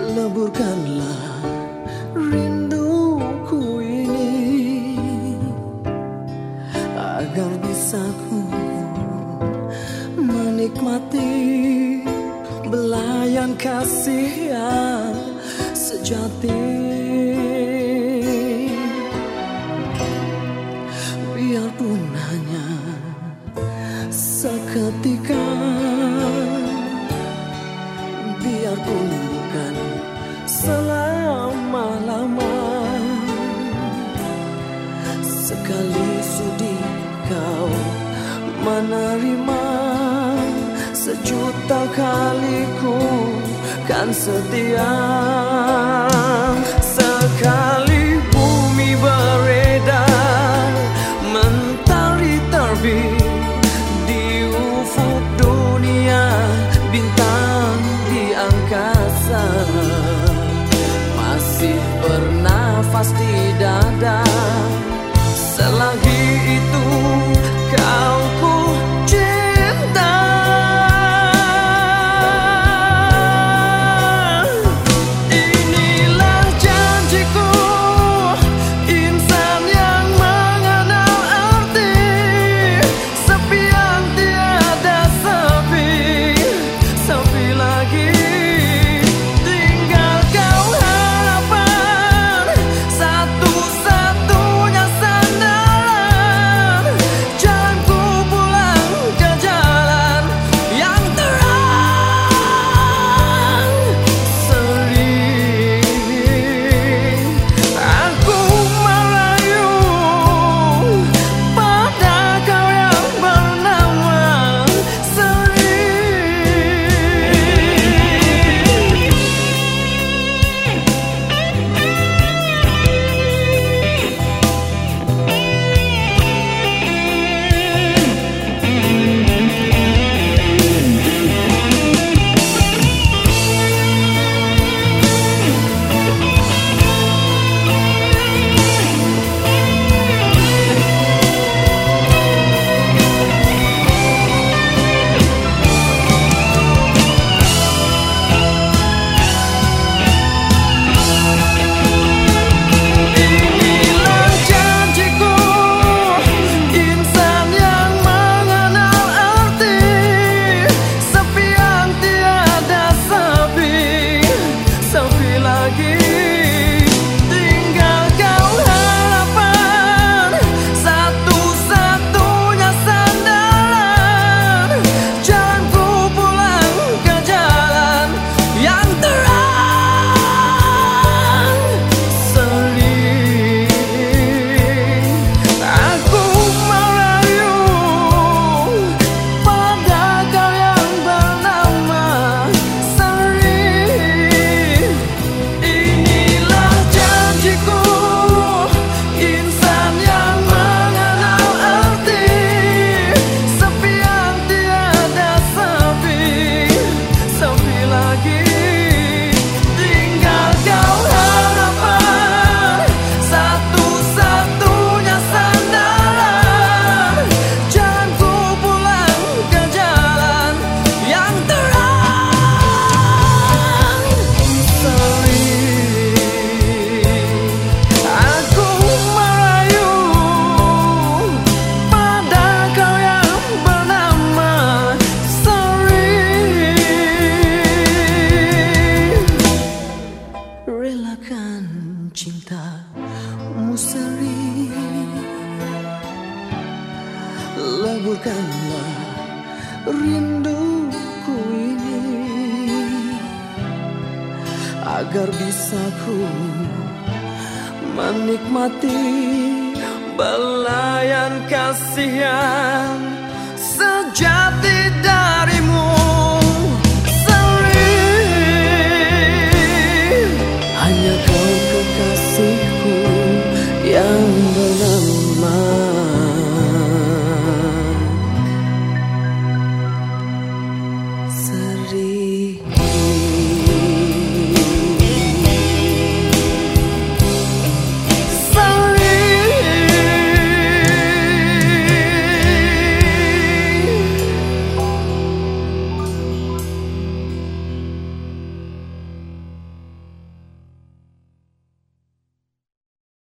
leburkanlah rinduku ini agar bisa ku menikmati belayan kasihan sejati. Biarpun hanya seketika Sekali sudi kau menerima Sejuta kali ku kan setia. Sekali bumi beredar Mentari terbit di ufuk dunia Bintang di angkasa. Masih bernafas di dada selagi itu. bagaikan cinta musri Leburkanlah rinduku ini Agar bisa ku menikmati balayan kasihan